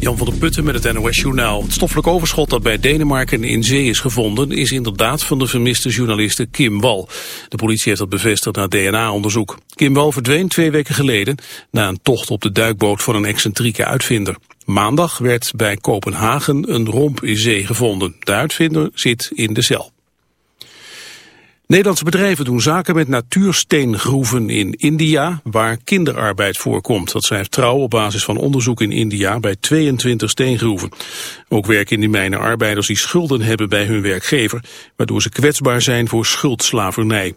Jan van der Putten met het NOS-journaal. Het stoffelijk overschot dat bij Denemarken in zee is gevonden... is inderdaad van de vermiste journaliste Kim Wal. De politie heeft dat bevestigd na DNA-onderzoek. Kim Wal verdween twee weken geleden... na een tocht op de duikboot van een excentrieke uitvinder. Maandag werd bij Kopenhagen een romp in zee gevonden. De uitvinder zit in de cel. Nederlandse bedrijven doen zaken met natuursteengroeven in India waar kinderarbeid voorkomt. Dat schrijft Trouw op basis van onderzoek in India bij 22 steengroeven. Ook werken in die mijnen arbeiders die schulden hebben bij hun werkgever, waardoor ze kwetsbaar zijn voor schuldslavernij.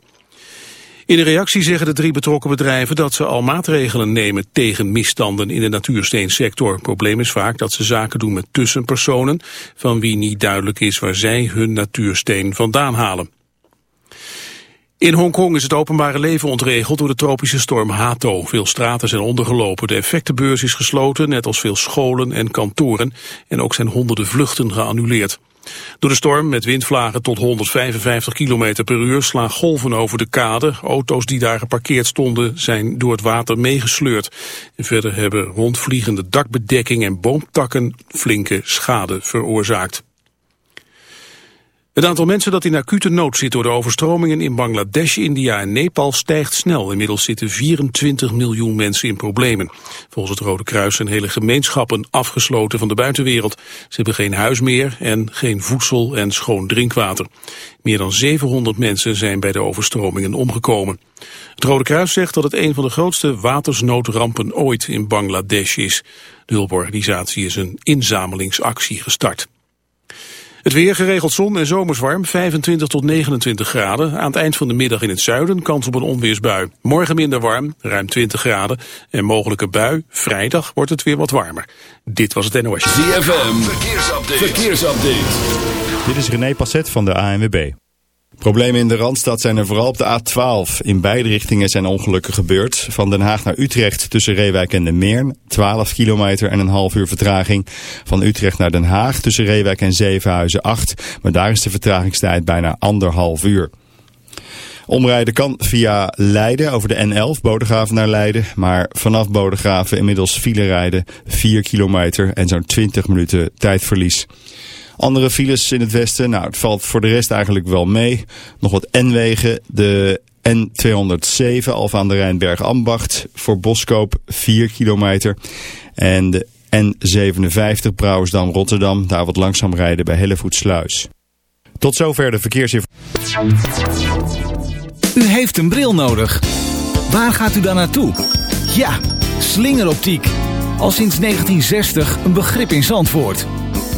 In een reactie zeggen de drie betrokken bedrijven dat ze al maatregelen nemen tegen misstanden in de natuursteensector. Probleem is vaak dat ze zaken doen met tussenpersonen van wie niet duidelijk is waar zij hun natuursteen vandaan halen. In Hongkong is het openbare leven ontregeld door de tropische storm Hato. Veel straten zijn ondergelopen. De effectenbeurs is gesloten, net als veel scholen en kantoren. En ook zijn honderden vluchten geannuleerd. Door de storm met windvlagen tot 155 km per uur slaan golven over de kade. Auto's die daar geparkeerd stonden zijn door het water meegesleurd. En verder hebben rondvliegende dakbedekking en boomtakken flinke schade veroorzaakt. Het aantal mensen dat in acute nood zit door de overstromingen in Bangladesh, India en Nepal stijgt snel. Inmiddels zitten 24 miljoen mensen in problemen. Volgens het Rode Kruis zijn hele gemeenschappen afgesloten van de buitenwereld. Ze hebben geen huis meer en geen voedsel en schoon drinkwater. Meer dan 700 mensen zijn bij de overstromingen omgekomen. Het Rode Kruis zegt dat het een van de grootste watersnoodrampen ooit in Bangladesh is. De hulporganisatie is een inzamelingsactie gestart. Het weer geregeld zon en zomers warm, 25 tot 29 graden. Aan het eind van de middag in het zuiden kans op een onweersbui. Morgen minder warm, ruim 20 graden. En mogelijke bui, vrijdag wordt het weer wat warmer. Dit was het NOS. ZFM, verkeersupdate. verkeersupdate. Dit is René Passet van de ANWB. Problemen in de Randstad zijn er vooral op de A12. In beide richtingen zijn ongelukken gebeurd. Van Den Haag naar Utrecht tussen Reewijk en de Meern. 12 kilometer en een half uur vertraging. Van Utrecht naar Den Haag tussen Reewijk en Zevenhuizen 8. Maar daar is de vertragingstijd bijna anderhalf uur. Omrijden kan via Leiden over de N11, Bodegraven naar Leiden. Maar vanaf Bodegraven inmiddels file rijden 4 kilometer en zo'n 20 minuten tijdverlies. Andere files in het westen, nou het valt voor de rest eigenlijk wel mee. Nog wat N-wegen, de N207 Alfa aan de Rijnberg Ambacht voor Boskoop 4 kilometer. En de N57 Brouwersdam Rotterdam, daar wat langzaam rijden bij Hellevoetsluis. Tot zover de verkeersinformatie. U heeft een bril nodig. Waar gaat u dan naartoe? Ja, slingeroptiek. Al sinds 1960 een begrip in Zandvoort.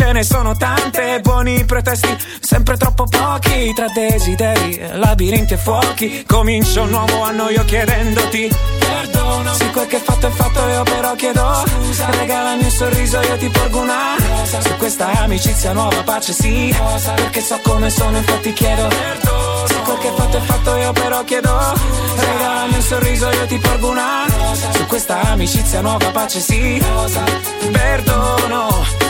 ce ne sono tante. Buoni pretesti, sempre troppo pochi. Tra desideri, labirinti e fuochi. Comincio un nuovo anno io chiedendoti perdono. Sì, quel che fatto è fatto, io però chiedo. Scusa, regalami un sorriso, io ti porgo una rosa. Su questa amicizia nuova pace, sì. Rosa, perché so come sono, infatti chiedo perdono. Sì, quel che fatto è fatto, io però chiedo chiedo Regalami un sorriso io ti porgo una rosa Su questa amicizia nuova pace sì Perdono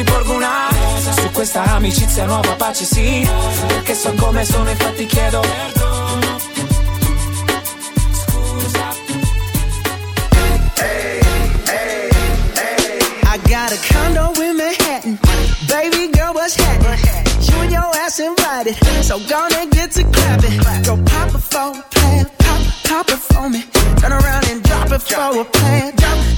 ti porgo una Su questa amicizia nuova pace sì Perché so come sono infatti chiedo Perdono I got a condo in Manhattan. Baby girl, what's happening? You and your ass invited. So gonna get to clapping. Go pop a plan. Pop, pop it for me. Turn around and drop it for a plan.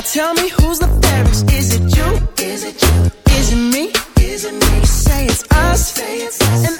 Now tell me who's the fairest? Is it you? Is it you? Is it me? Is it me? You say it's us. Say it's us. And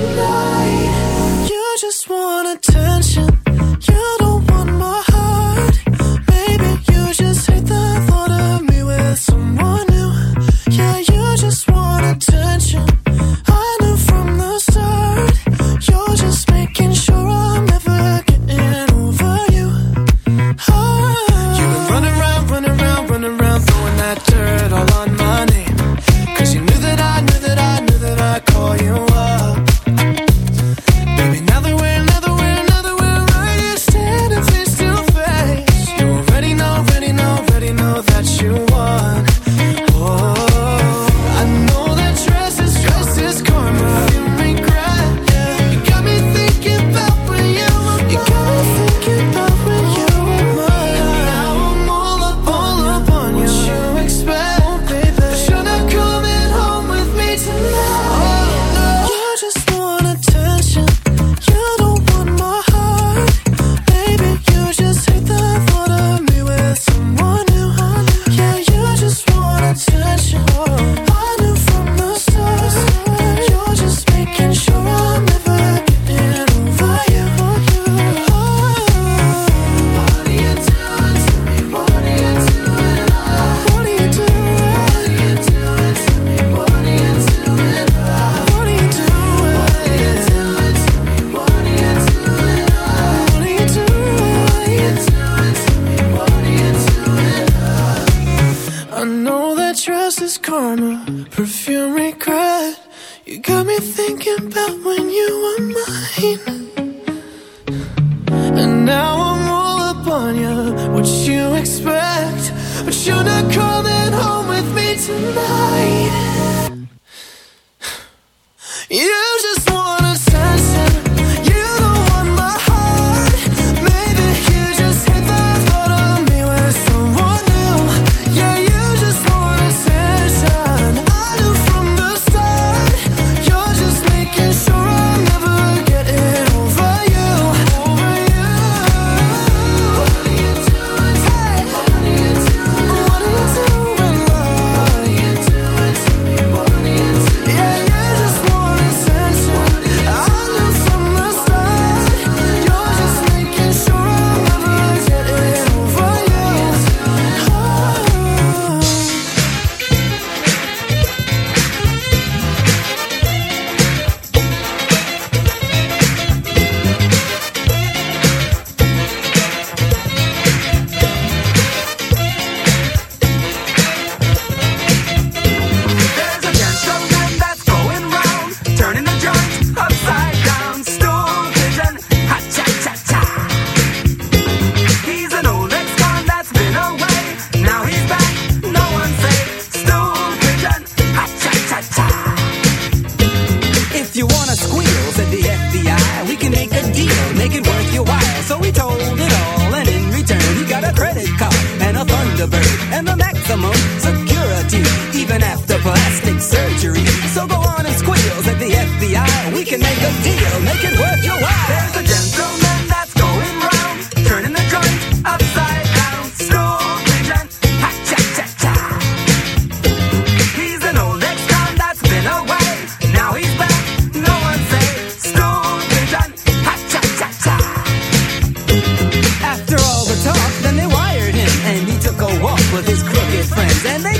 tonight. You just want attention.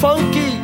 funky.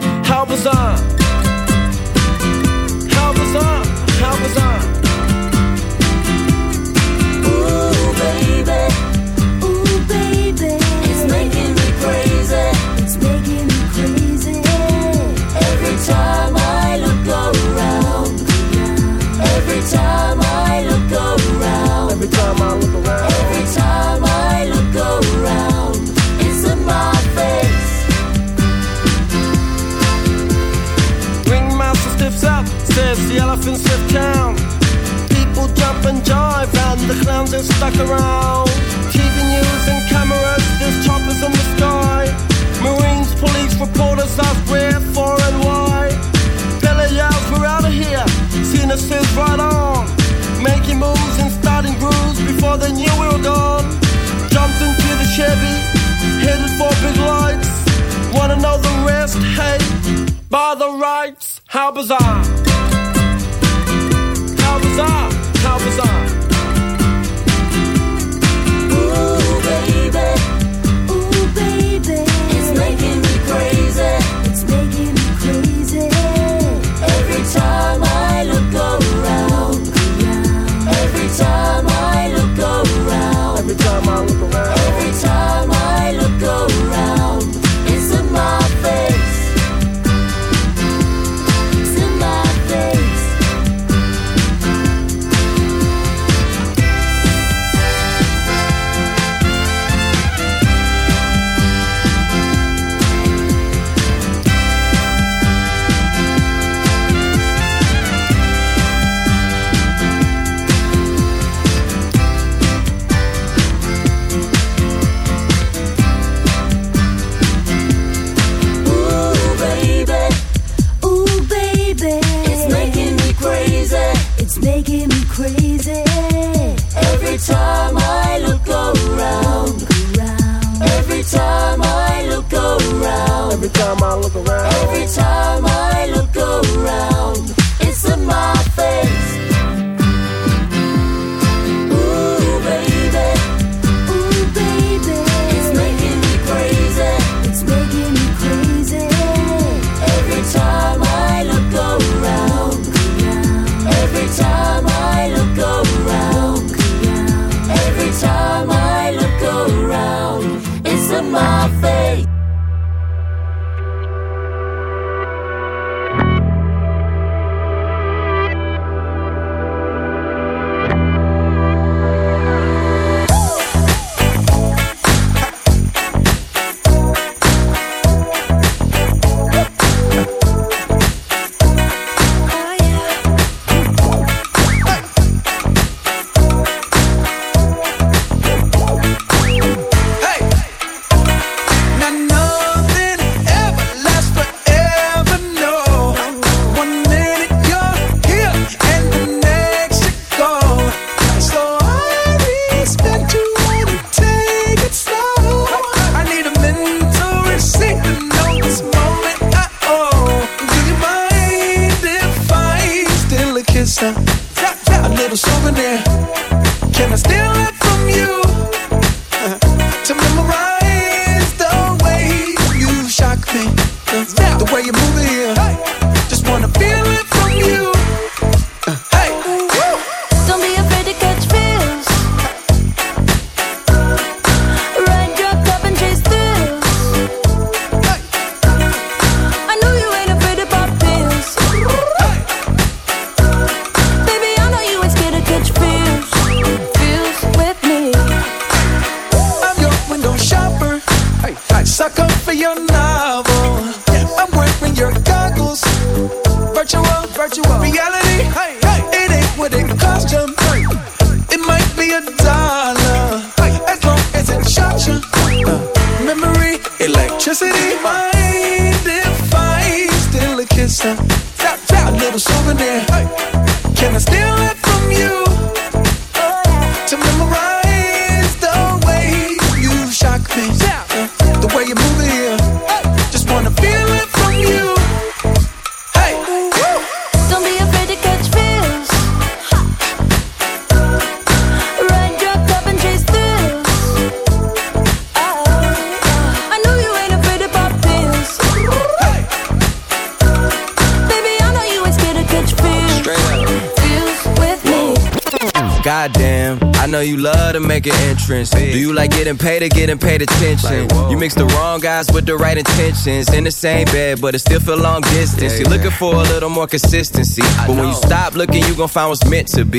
around. Every time I Do you like getting paid or getting paid attention? Like, you mix the wrong guys with the right intentions. In the same bed, but it still feel long distance. Yeah, You're looking for a little more consistency. I but know. when you stop looking, you gon' find what's meant to be.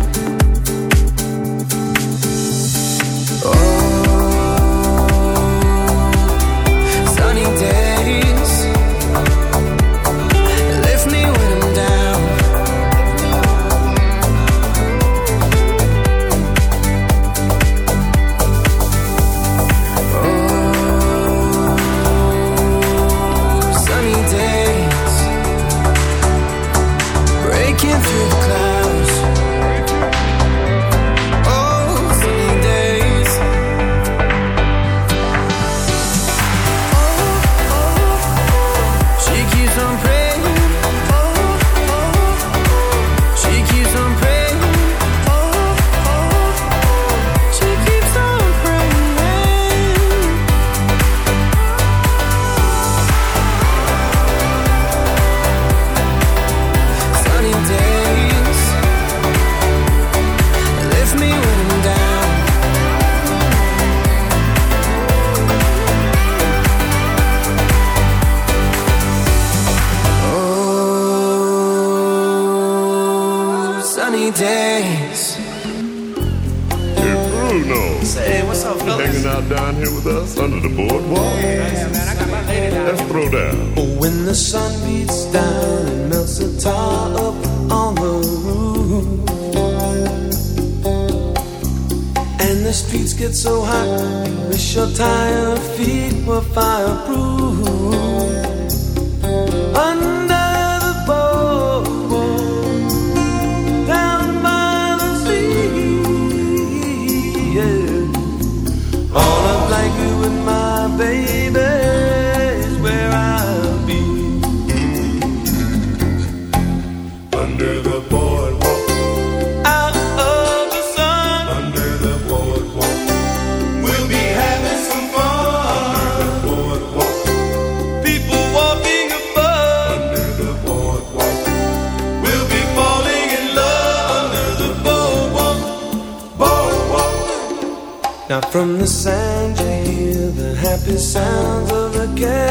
the sounds of a girl.